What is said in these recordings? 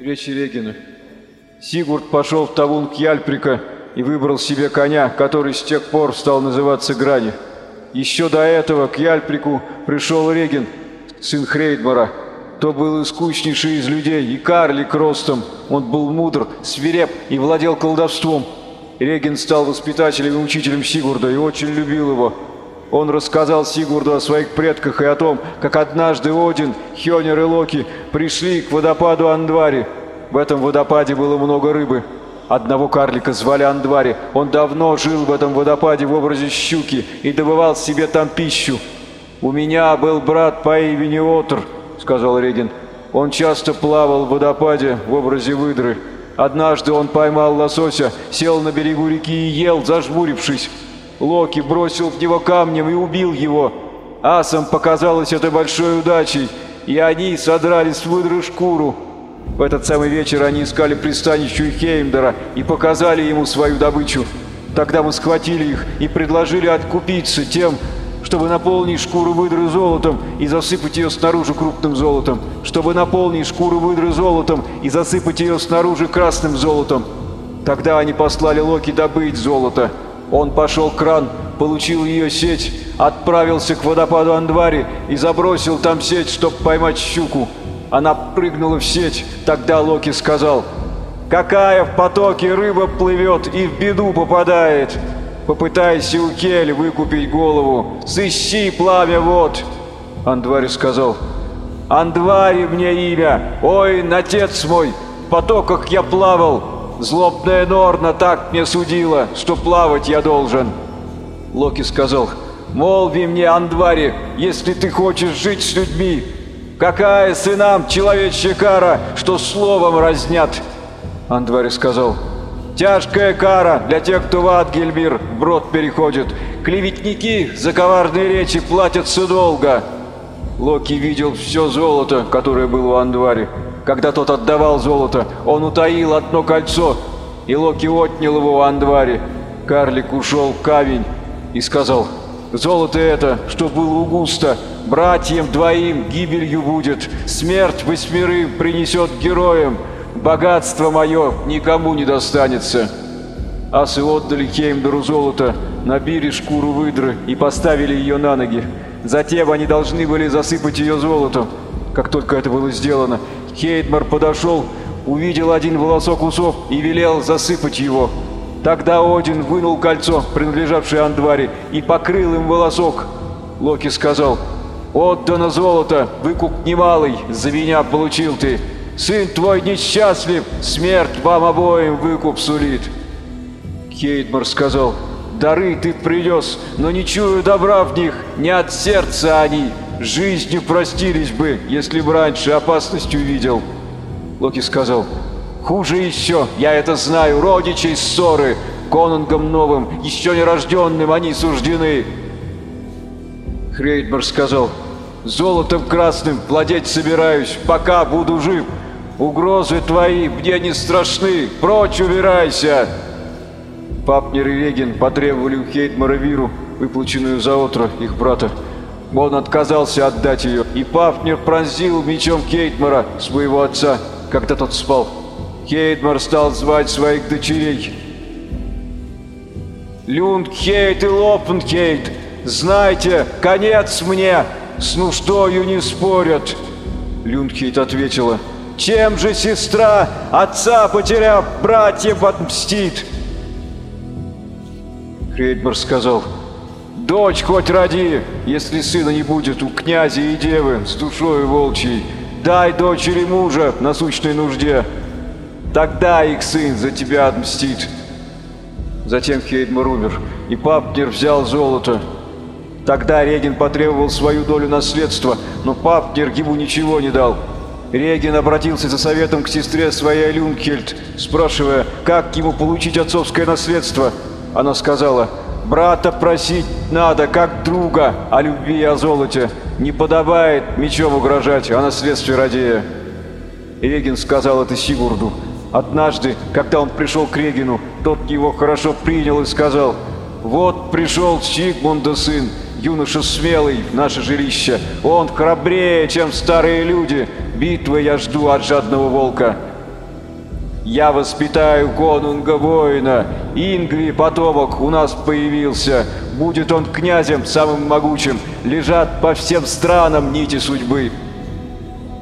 Речи Регина. Сигурд пошел в табун Кьяльприка и выбрал себе коня, который с тех пор стал называться Грани. Еще до этого к Яльприку пришел Реген, сын Хрейдмара. То был искуснейший из людей и карлик ростом. Он был мудр, свиреп и владел колдовством. Реген стал воспитателем и учителем Сигурда и очень любил его. Он рассказал Сигурду о своих предках и о том, как однажды Один, Хёнер и Локи пришли к водопаду Андвари. В этом водопаде было много рыбы. Одного карлика звали Андвари. Он давно жил в этом водопаде в образе щуки и добывал себе там пищу. «У меня был брат по имени Отр», — сказал Реген. «Он часто плавал в водопаде в образе выдры. Однажды он поймал лосося, сел на берегу реки и ел, зажмурившись. Локи бросил в него камнем и убил его. Асам показалось это большой удачей, и они содрали с выдры шкуру. В этот самый вечер они искали пристанище Хеймдера и показали ему свою добычу. Тогда мы схватили их и предложили откупиться тем, чтобы наполнить шкуру выдры золотом и засыпать ее снаружи крупным золотом, чтобы наполнить шкуру выдры золотом и засыпать ее снаружи красным золотом. Тогда они послали Локи добыть золото. Он пошел кран, получил ее сеть, отправился к водопаду Андвари и забросил там сеть, чтобы поймать щуку. Она прыгнула в сеть. Тогда Локи сказал, «Какая в потоке рыба плывет и в беду попадает! Попытайся у Кель выкупить голову, сыщи пламя вот!» Андвари сказал, «Андвари мне имя! Ой, отец мой! В потоках я плавал! Злобная Норна так мне судила, что плавать я должен!» Локи сказал, «Молви мне, Андвари, если ты хочешь жить с людьми, Какая сынам человечья кара, что словом разнят?» Андвари сказал, «Тяжкая кара для тех, кто в Адгельмир брод переходит. Клеветники за коварные речи платятся долго». Локи видел все золото, которое было у Андвари. Когда тот отдавал золото, он утаил одно кольцо, и Локи отнял его у Андвари. Карлик ушел в камень и сказал, «Золото это, что было у Густа, Братьям двоим гибелью будет, смерть восьмерым принесет героям, богатство мое никому не достанется». Асы отдали Хеймдеру золото, набили шкуру выдры и поставили ее на ноги. Затем они должны были засыпать ее золотом. Как только это было сделано, Хейдмар подошел, увидел один волосок усов и велел засыпать его. Тогда Один вынул кольцо, принадлежавшее Андваре, и покрыл им волосок. Локи сказал, Отдано золото, выкуп немалый, за меня получил ты. Сын твой несчастлив, смерть вам обоим выкуп сулит. Кейтмар сказал, дары ты принес, но не чую добра в них, не от сердца они. Жизнью простились бы, если бы раньше опасность увидел. Локи сказал, хуже еще, я это знаю, родичей ссоры, конунгом новым, еще нерожденным они суждены. Хрейдмар сказал, «Золотом красным владеть собираюсь, пока буду жив. Угрозы твои мне не страшны, прочь убирайся!» Папнер и Регин потребовали у Хейдмара Виру, выплаченную за отро их брата. Он отказался отдать ее, и Пафнер пронзил мечом Кейтмара, своего отца, когда тот спал. Кейтмар стал звать своих дочерей. «Люндхейт и Лопенхейт, Знайте, конец мне! С нуждою не спорят!» Люндхейт ответила. «Чем же сестра, отца потеряв, братьев отмстит?» Хрейдмар сказал. «Дочь хоть роди, если сына не будет у князя и девы с душой волчьей. Дай дочери мужа на сущной нужде. Тогда их сын за тебя отмстит». Затем Хейдмар умер, и Папнер взял золото, Тогда Реген потребовал свою долю наследства, но Папнер ему ничего не дал. Реген обратился за советом к сестре своей Люнкельд, спрашивая, как ему получить отцовское наследство. Она сказала, «Брата просить надо, как друга, о любви и о золоте. Не подобает мечом угрожать, о наследстве радея». Реген сказал это Сигурду. Однажды, когда он пришел к Регину, тот его хорошо принял и сказал, «Вот пришел Сигмунда сын, Юноша смелый в наше жилище. Он храбрее, чем старые люди. Битвы я жду от жадного волка. Я воспитаю конунга воина. Ингви, потомок, у нас появился. Будет он князем самым могучим. Лежат по всем странам нити судьбы.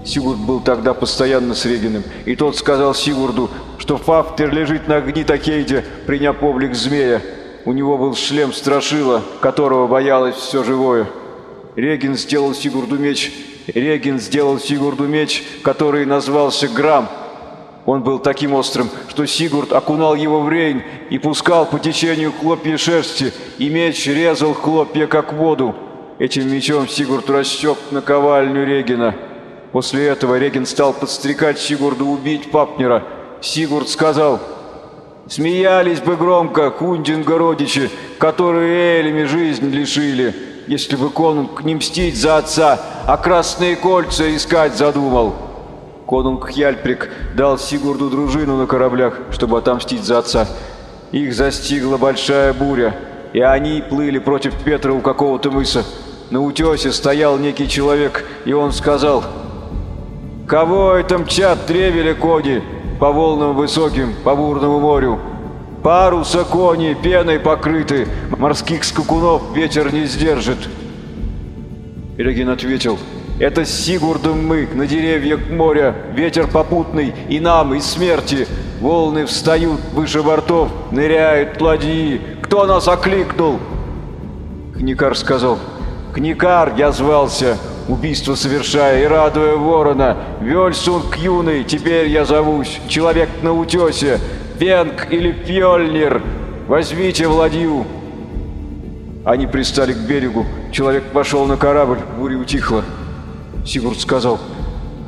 Сигурд был тогда постоянно с Региным, и тот сказал Сигурду, что Фафтер лежит на Гнитокейде, приняв облик змея. У него был шлем страшила, которого боялось все живое. Регин сделал Сигурду меч. Регин сделал Сигурду меч, который назвался Грам. Он был таким острым, что Сигурд окунал его в рейн и пускал по течению хлопья шерсти, и меч резал хлопья, как воду. Этим мечом Сигурд рассек наковальню Регина. После этого Реген стал подстрекать Сигурда убить Папнера. Сигурд сказал, «Смеялись бы громко Хундинга родичи, которые Элями жизнь лишили, если бы конунг не мстить за отца, а красные кольца искать задумал». Конунг Хьяльприк дал Сигурду дружину на кораблях, чтобы отомстить за отца. Их застигла большая буря, и они плыли против Петра у какого-то мыса. На утесе стоял некий человек, и он сказал – Кого это мчат древели кони по волнам высоким, по бурному морю? Паруса кони пеной покрыты, морских скакунов ветер не сдержит. Ирогин ответил, это Сигурдом мы на деревьях моря, ветер попутный и нам, и смерти. Волны встают выше бортов, ныряют ладьи. Кто нас окликнул? Кникар сказал, Кникар я звался, убийство совершая и радуя ворона. Вельсунг юный, теперь я зовусь, человек на утесе, Венг или Фьольнир, возьмите владью. Они пристали к берегу, человек пошел на корабль, буря утихла. Сигурд сказал,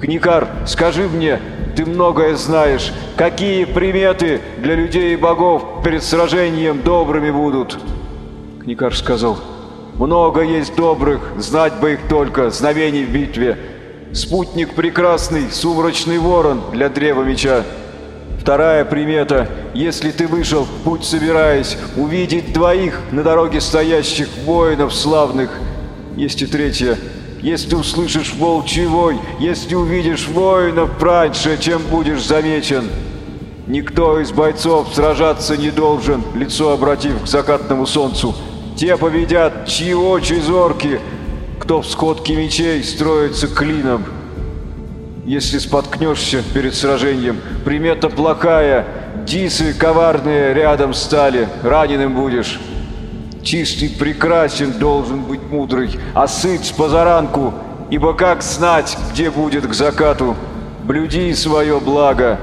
«Кникар, скажи мне, ты многое знаешь, какие приметы для людей и богов перед сражением добрыми будут?» Кникар сказал, «Кникар, много есть добрых, знать бы их только, знамений в битве. Спутник прекрасный, сумрачный ворон для древа меча. Вторая примета, если ты вышел, путь собираясь, увидеть двоих на дороге стоящих воинов славных. Есть и третья, если услышишь волчий вой, если увидишь воинов раньше, чем будешь замечен. Никто из бойцов сражаться не должен, лицо обратив к закатному солнцу. Те победят, чьи очи зорки, кто в сходке мечей строится клином. Если споткнешься перед сражением, примета плохая, дисы коварные рядом стали, раненым будешь. Чистый прекрасен должен быть мудрый, а сыт с позаранку, ибо как знать, где будет к закату? Блюди свое благо.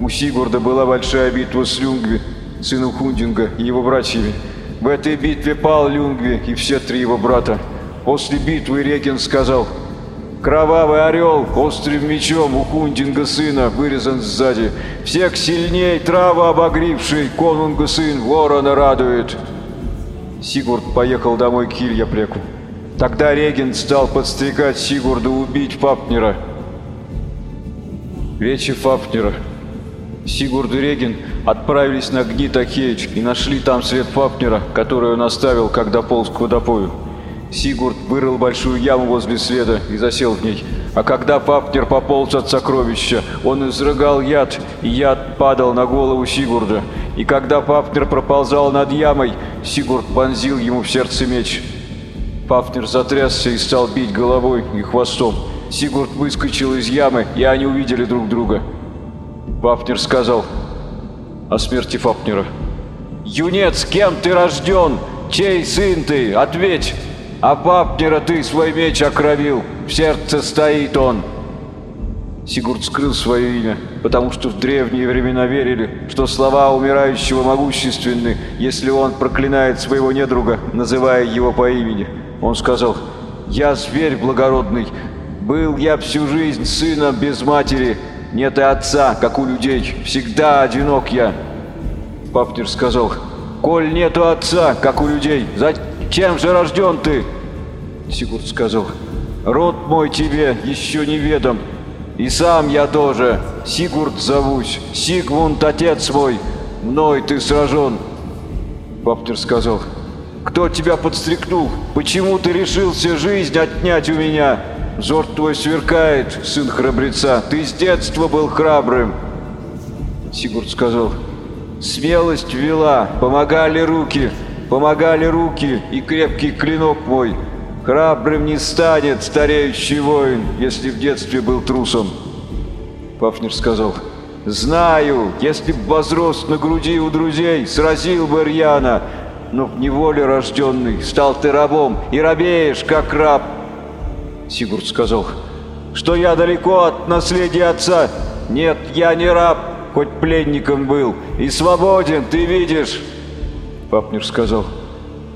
У Сигурда была большая битва с Люнгви, сыном Хундинга и его братьями. В этой битве пал Люнгви и все три его брата. После битвы Реген сказал, «Кровавый орел, острым мечом у Хундинга сына, вырезан сзади. Всех сильней трава обогривший, конунга сын, ворона радует». Сигурд поехал домой к Хильяпреку. Тогда Реген стал подстрекать Сигурда убить Фапнера. Речи Фапнера. Сигурд и Реген отправились на Гнитахейдж и нашли там след Фапнера, который он оставил, когда полз к водопою. Сигурд вырыл большую яму возле следа и засел в ней. А когда Фапнер пополз от сокровища, он изрыгал яд, и яд падал на голову Сигурда. И когда Фапнер проползал над ямой, Сигурд вонзил ему в сердце меч. Фапнер затрясся и стал бить головой и хвостом. Сигурд выскочил из ямы, и они увидели друг друга. Фапнер сказал, о смерти Фапнера. «Юнец, кем ты рожден? Чей сын ты? Ответь! А Фапнера ты свой меч окровил, в сердце стоит он!» Сигурд скрыл свое имя, потому что в древние времена верили, что слова умирающего могущественны, если он проклинает своего недруга, называя его по имени. Он сказал, «Я зверь благородный, был я всю жизнь сыном без матери, нет и отца, как у людей. Всегда одинок я. Папнер сказал, коль нету отца, как у людей, зачем же рожден ты? Сигурд сказал, род мой тебе еще неведом. И сам я тоже. Сигурд зовусь. Сигмунд отец мой. Мной ты сражен. Папнер сказал, кто тебя подстрекнул? Почему ты решился жизнь отнять у меня? Взор твой сверкает, сын храбреца, ты с детства был храбрым. Сигурд сказал. «Смелость вела, помогали руки, помогали руки и крепкий клинок мой. Храбрым не станет стареющий воин, если в детстве был трусом». Пафнер сказал. «Знаю, если б возрос на груди у друзей, сразил бы Рьяна, но в неволе рожденный стал ты рабом и рабеешь, как раб». Сигурд сказал. «Что я далеко от наследия отца? Нет, я не раб, хоть пленником был, и свободен, ты видишь!» Папнер сказал,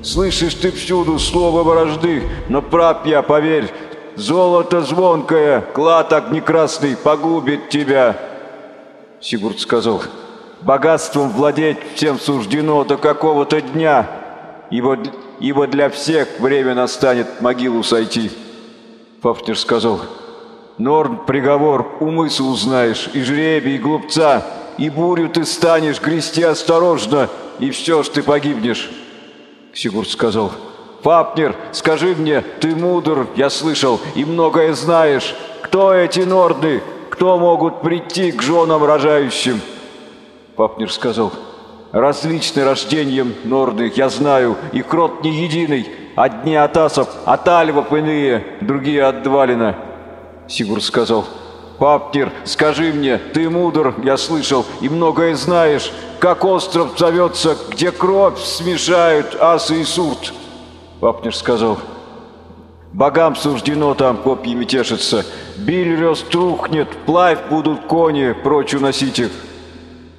«Слышишь ты всюду слово вражды, но прав я, поверь, золото звонкое, клад огнекрасный погубит тебя!» Сигурд сказал, «Богатством владеть всем суждено до какого-то дня, ибо, ибо для всех время настанет могилу сойти». Папнер сказал, Норн приговор, умысл узнаешь, и жребий, и глупца, и бурю ты станешь грести осторожно, и все ж ты погибнешь. Сигурд сказал, Фапнер, скажи мне, ты мудр, я слышал, и многое знаешь. Кто эти норды? Кто могут прийти к женам рожающим? Фапнер сказал, различны рождением норды, я знаю, и крот не единый. Одни от асов, от альвов иные, другие от двалина. Сигурд сказал. «Паптир, скажи мне, ты мудр, я слышал, и многое знаешь, как остров зовется, где кровь смешают асы и сурт?» Папнер сказал. «Богам суждено там копьями тешиться. Бильрёс трухнет, плавь будут кони, прочь уносить их.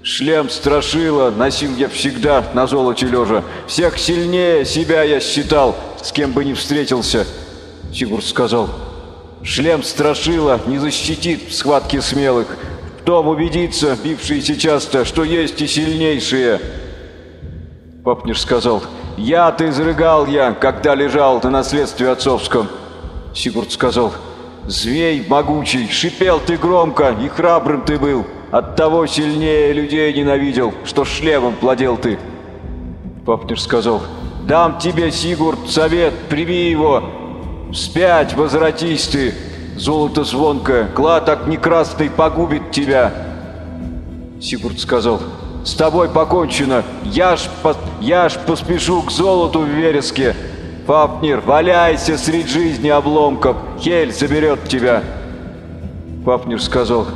Шлем страшила, носил я всегда на золоте лежа. Всех сильнее себя я считал, с кем бы ни встретился». Сигурд сказал. Шлем страшила не защитит в схватке смелых. Том убедиться, бившиеся часто, что есть и сильнейшие. Попнер сказал, «Я-то изрыгал я, когда лежал на наследстве отцовском». Сигурд сказал, «Змей могучий, шипел ты громко, и храбрым ты был. Оттого сильнее людей ненавидел, что шлемом плодел ты». Попнер сказал, «Дам тебе, Сигурд, совет, прими его, Вспять возвратись ты, золото звонкое, клад огнекрасный погубит тебя. Сигурд сказал, с тобой покончено, я ж, по... я ж поспешу к золоту в вереске. Фапнир, валяйся среди жизни обломков, Хель заберет тебя. Фапнир сказал,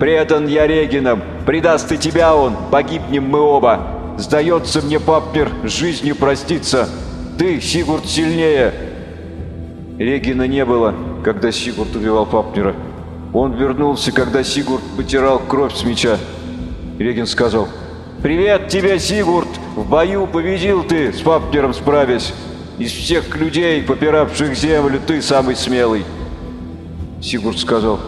предан я Регином, предаст и тебя он, погибнем мы оба. Сдается мне, Папнир, жизнью проститься. Ты, Сигурд, сильнее, Регина не было, когда Сигурд убивал Папнера. Он вернулся, когда Сигурд потирал кровь с меча. Регин сказал, «Привет тебе, Сигурд! В бою победил ты, с Папнером справясь. Из всех людей, попиравших землю, ты самый смелый». Сигурд сказал,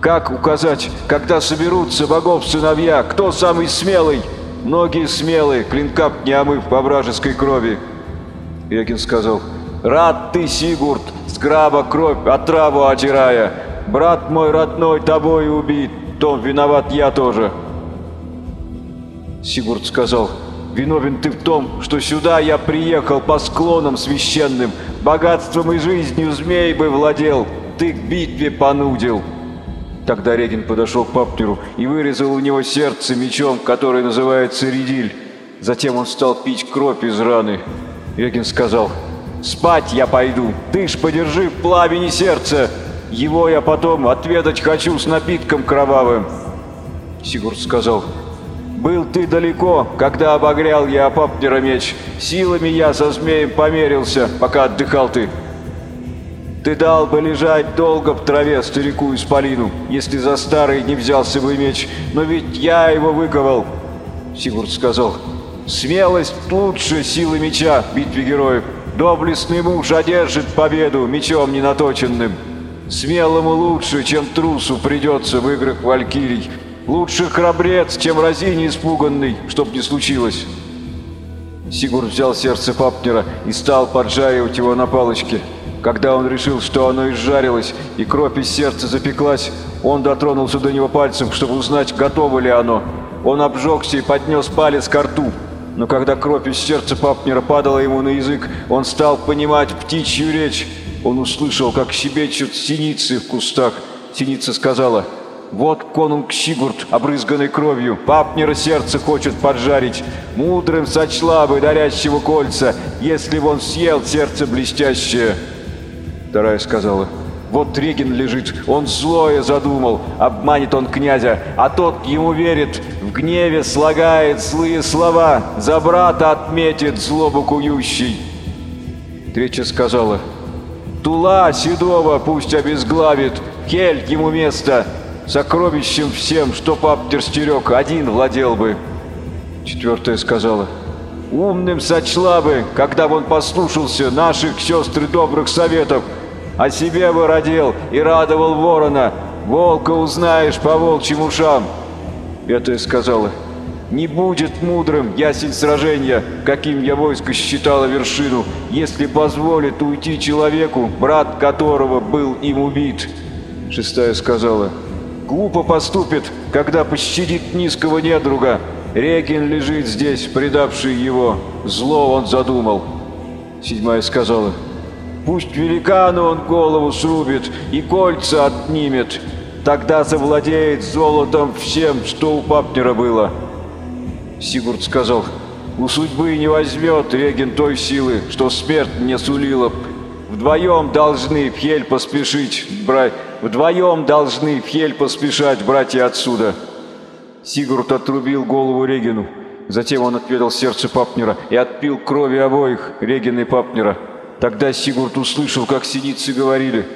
«Как указать, когда соберутся богов сыновья, кто самый смелый? Многие смелые, клинка не омыв по вражеской крови». Регин сказал, «Рад ты, Сигурд, с граба кровь, отраву отирая. Брат мой родной тобой убит, том виноват я тоже. Сигурд сказал, виновен ты в том, что сюда я приехал по склонам священным, богатством и жизнью змей бы владел, ты к битве понудил. Тогда Регин подошел к Папнеру и вырезал у него сердце мечом, который называется Редиль. Затем он стал пить кровь из раны. Регин сказал, Спать я пойду, ты ж подержи в пламени сердце. Его я потом отведать хочу с напитком кровавым. Сигурд сказал, был ты далеко, когда обогрял я Апаптера меч. Силами я со змеем померился, пока отдыхал ты. Ты дал бы лежать долго в траве старику Исполину, если за старый не взялся бы меч, но ведь я его выковал. Сигурд сказал, смелость лучше силы меча в битве героев. Доблестный муж одержит победу мечом ненаточенным. Смелому лучше, чем трусу придется в играх валькирий. Лучше храбрец, чем разине испуганный, чтоб не случилось. Сигурд взял сердце Папнера и стал поджаривать его на палочке. Когда он решил, что оно изжарилось и кровь из сердца запеклась, он дотронулся до него пальцем, чтобы узнать, готово ли оно. Он обжегся и поднес палец к рту. Но когда кровь из сердца Папнера падала ему на язык, он стал понимать птичью речь. Он услышал, как щебечут синицы в кустах. Синица сказала, Вот конунг Сигурд, обрызганный кровью, папнера сердце хочет поджарить. Мудрым сочла бы дарящего кольца, если б он съел сердце блестящее. Вторая сказала, вот Регин лежит, он злое задумал, обманет он князя, а тот ему верит, в гневе слагает злые слова, за брата отметит злобу кующий. Третья сказала, Тула Седова пусть обезглавит, Кель ему место, сокровищем всем, что паптер стерег, один владел бы. Четвертая сказала, умным сочла бы, когда бы он послушался наших сестры добрых советов, о себе бы родил и радовал ворона, волка узнаешь по волчьим ушам. Пятая сказала, не будет мудрым ясень сражения, каким я войско считала вершину, если позволит уйти человеку, брат которого был им убит. Шестая сказала, глупо поступит, когда пощадит низкого недруга. Рекин лежит здесь, предавший его, зло он задумал. Седьмая сказала, Пусть великану он голову срубит и кольца отнимет. Тогда завладеет золотом всем, что у Папнера было. Сигурд сказал, у судьбы не возьмет Реген той силы, что смерть мне сулила. Вдвоем должны в Хель поспешить, брать. Вдвоем должны в Хель поспешать, братья отсюда. Сигурд отрубил голову Регину. Затем он отведал сердце Папнера и отпил крови обоих, Регина и Папнера. Тогда Сигурд услышал, как синицы говорили.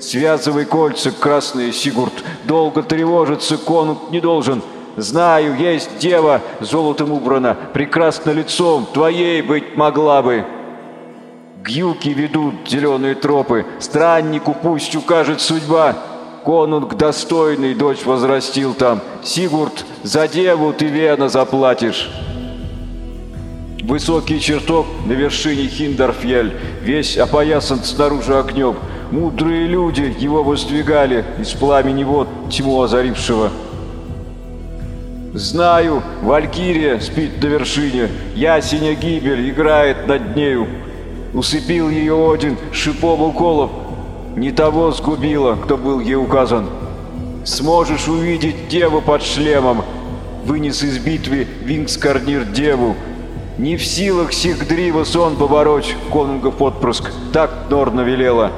«Связывай кольца, красные, Сигурд, долго тревожиться конунг не должен. Знаю, есть дева, золотом убрана, прекрасно лицом, твоей быть могла бы». Гюки ведут зеленые тропы, страннику пусть укажет судьба. Конунг достойный дочь возрастил там. Сигурд, за деву ты вена заплатишь. Высокий чертог на вершине Хиндарфьель, весь опоясан снаружи огнем. Мудрые люди его воздвигали из пламени вод тьму озарившего. Знаю, Валькирия спит на вершине, ясеня гибель играет над нею. Усыпил ее Один шипом уколов, не того сгубила, кто был ей указан. Сможешь увидеть деву под шлемом, вынес из битвы Вингскарнир деву, не в силах сих дрива сон побороть, конунга подпрыск, так Норна велела.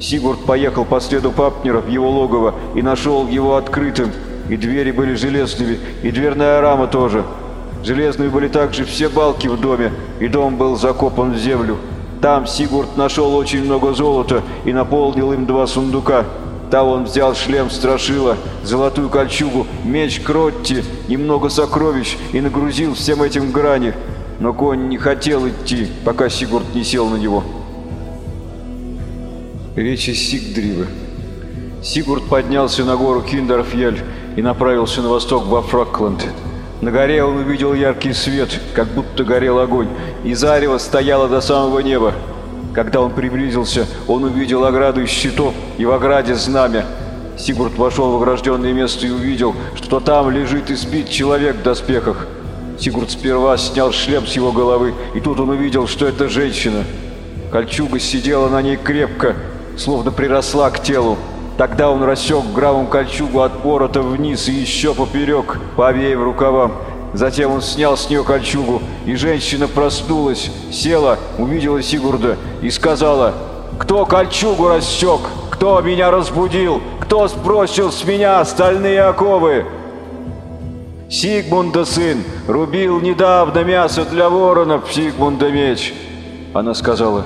Сигурд поехал по следу Папнера в его логово и нашел его открытым, и двери были железными, и дверная рама тоже. Железными были также все балки в доме, и дом был закопан в землю. Там Сигурд нашел очень много золота и наполнил им два сундука. Там он взял шлем Страшила, золотую кольчугу, меч Кротти, немного сокровищ и нагрузил всем этим грани. Но конь не хотел идти, пока Сигурд не сел на него. Речи Сигдривы. Сигурд поднялся на гору Киндерфьель и направился на восток во Фракленд. На горе он увидел яркий свет, как будто горел огонь, и зарево стояло до самого неба. Когда он приблизился, он увидел ограду из щитов и в ограде знамя. Сигурд вошел в огражденное место и увидел, что там лежит и спит человек в доспехах. Сигурд сперва снял шлем с его головы, и тут он увидел, что это женщина. Кольчуга сидела на ней крепко, словно приросла к телу. Тогда он рассек гравом кольчугу от ворота вниз и еще поперек, по обеим рукавам. Затем он снял с нее кольчугу, и женщина проснулась, села, увидела Сигурда и сказала, «Кто кольчугу рассек? Кто меня разбудил? Кто сбросил с меня остальные оковы?» «Сигмунда сын, рубил недавно мясо для воронов, Сигмунда меч!» Она сказала,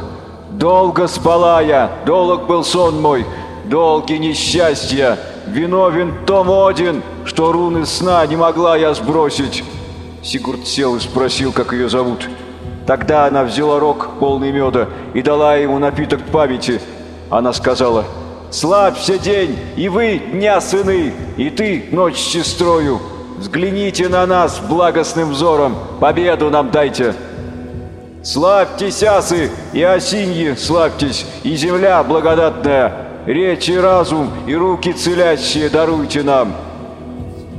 «Долго спала я, долг был сон мой, долги несчастья, виновен том один, что руны сна не могла я сбросить». Сигурд сел и спросил, как ее зовут. Тогда она взяла рог, полный меда, и дала ему напиток памяти. Она сказала, «Славься день, и вы, дня сыны, и ты, ночь с сестрою. Взгляните на нас благостным взором, победу нам дайте». «Славьтесь, асы, и осиньи славьтесь, и земля благодатная, речи разум и руки целящие даруйте нам».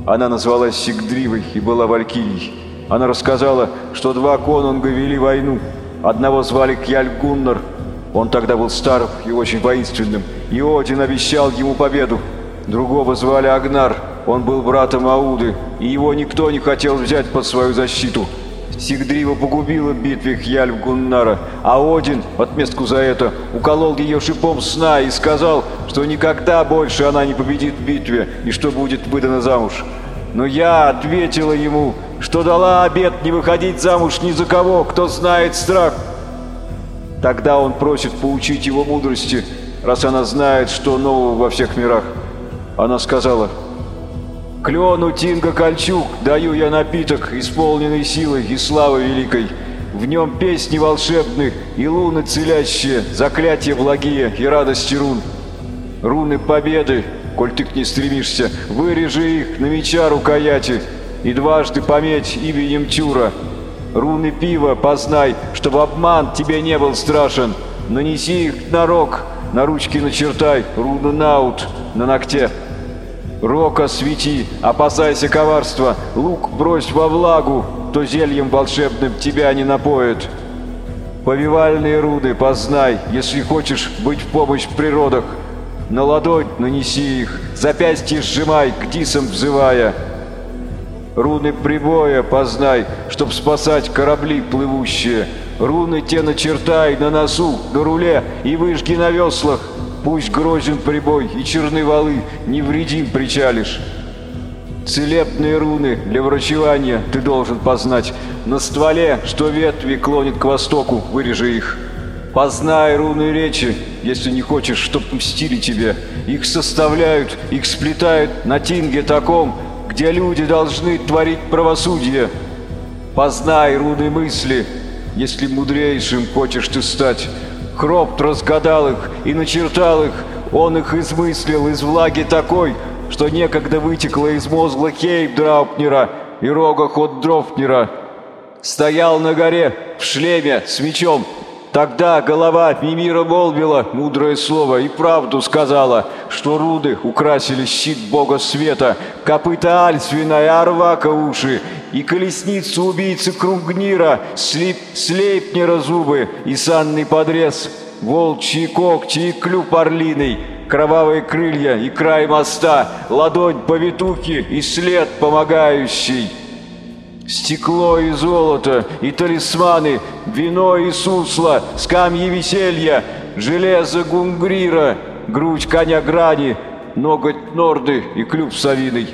Она назвалась Сигдривой и была Валькирией. Она рассказала, что два конунга вели войну. Одного звали Кьяль Гуннар. Он тогда был стар и очень воинственным, и Один обещал ему победу. Другого звали Агнар. Он был братом Ауды, и его никто не хотел взять под свою защиту. Сигдрива погубила в битве Хьяльф Гуннара, а Один, в отместку за это, уколол ее шипом сна и сказал, что никогда больше она не победит в битве и что будет выдана замуж. Но я ответила ему, что дала обет не выходить замуж ни за кого, кто знает страх. Тогда он просит поучить его мудрости, раз она знает, что нового во всех мирах. Она сказала, Клену Тинга Кольчук даю я напиток, исполненный силой и славой великой. В нем песни волшебны и луны целящие, заклятия благие и радости рун. Руны победы, коль ты к ней стремишься, вырежи их на меча рукояти и дважды пометь именем Тюра. Руны пива познай, чтобы обман тебе не был страшен. Нанеси их на рог, на ручки начертай, руну наут на ногте. Рока свети, опасайся коварства, лук брось во влагу, то зельем волшебным тебя не напоит. Повивальные руды познай, если хочешь быть в помощь в природах. На ладонь нанеси их, запястье сжимай, к дисам взывая. Руны прибоя познай, чтоб спасать корабли плывущие. Руны те начертай на носу, на руле и выжги на веслах, Пусть грозен прибой и черны валы, невредим причалишь. Целебные руны для врачевания ты должен познать. На стволе, что ветви клонит к востоку, вырежи их. Познай руны речи, если не хочешь, чтоб мстили тебе. Их составляют, их сплетают на тинге таком, где люди должны творить правосудие. Познай руны мысли, если мудрейшим хочешь ты стать. Хропт разгадал их и начертал их, он их измыслил из влаги такой, что некогда вытекло из мозгла Хейб Драупнера и рога Ход Дрофнера. Стоял на горе в шлеме с мечом. Тогда голова Мимира молвила мудрое слово и правду сказала, что руды украсили щит бога света, копыта Альсвина и Арвака уши, и колесницу убийцы Кругнира, слип, слепнера зубы и санный подрез, волчьи когти и клюв орлиный, кровавые крылья и край моста, ладонь повитухи и след помогающий. Стекло и золото, и талисманы, вино и сусло, скамьи веселья, железо гунгрира, грудь коня грани, ноготь норды и клюв совиный.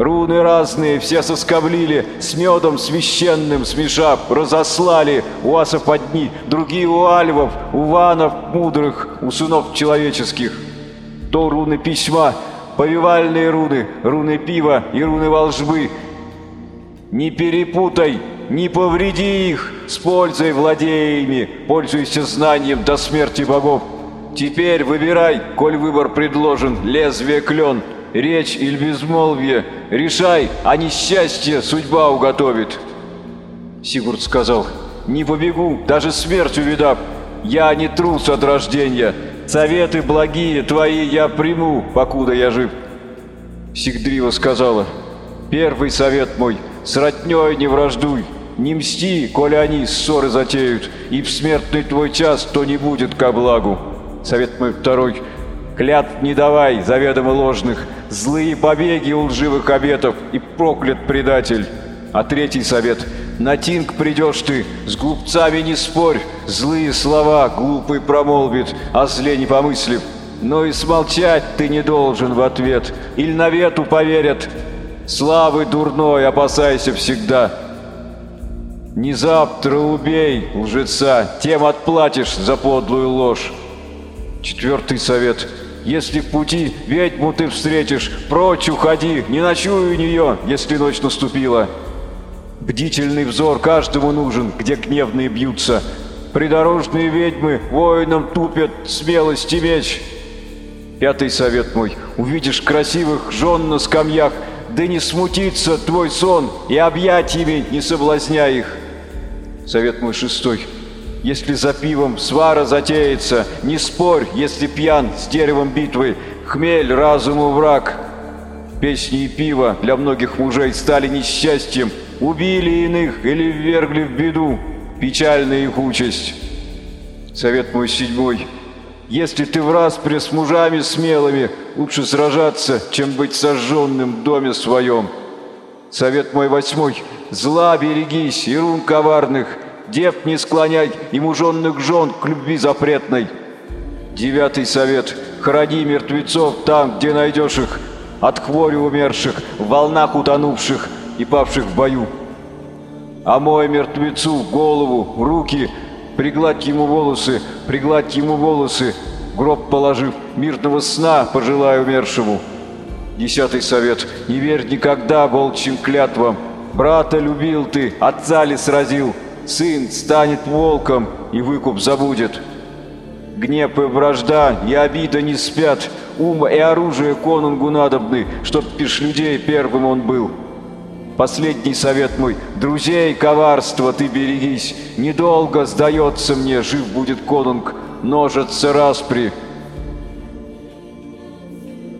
Руны разные все соскоблили, с медом священным смешав, разослали у асов одни, другие у альвов, у ванов мудрых, у сынов человеческих. То руны письма, повивальные руны, руны пива и руны волжбы. Не перепутай, не повреди их, с пользой владея ими, пользуйся знанием до смерти богов. Теперь выбирай, коль выбор предложен, лезвие клен — речь или безмолвие. Решай, а несчастье судьба уготовит. Сигурд сказал, не побегу, даже смерть увидав. Я не трус от рождения. Советы благие твои я приму, покуда я жив. Сигдрива сказала, первый совет мой, с роднёй не враждуй. Не мсти, коли они ссоры затеют, и в смертный твой час то не будет ко благу. Совет мой второй, клятв не давай, заведомо ложных, злые побеги у лживых обетов и проклят предатель. А третий совет – на тинг придешь ты, с глупцами не спорь, злые слова глупый промолвит, а зле не помыслив. Но и смолчать ты не должен в ответ, или навету поверят. Славы дурной опасайся всегда. Не завтра убей лжеца, тем отплатишь за подлую ложь. Четвертый совет – если в пути ведьму ты встретишь, прочь уходи, не ночуй у нее, если ночь наступила. Бдительный взор каждому нужен, где гневные бьются. Придорожные ведьмы воинам тупят смелость и меч. Пятый совет мой. Увидишь красивых жен на скамьях, да не смутится твой сон, и объятиями не соблазняй их. Совет мой шестой. Если за пивом свара затеется, не спорь, если пьян с деревом битвы, хмель разуму враг. Песни и пиво для многих мужей стали несчастьем, убили иных или ввергли в беду, печальная их участь. Совет мой седьмой. Если ты в распре с мужами смелыми, лучше сражаться, чем быть сожженным в доме своем. Совет мой восьмой. Зла берегись, и рун коварных, дев не склоняй, и муженных жен к любви запретной. Девятый совет. Храни мертвецов там, где найдешь их, от хвори умерших, в волнах утонувших и павших в бою. А мой мертвецу голову, руки, пригладь ему волосы, пригладь ему волосы, гроб положив, мирного сна пожелаю умершему. Десятый совет. Не верь никогда волчьим клятвам. Брата любил ты, отца ли сразил? Сын станет волком и выкуп забудет. Гнев и вражда и обида не спят, ум и оружие конунгу надобны, чтоб пиш людей первым он был. Последний совет мой, друзей коварства ты берегись, недолго, сдается мне, жив будет конунг, множатся распри,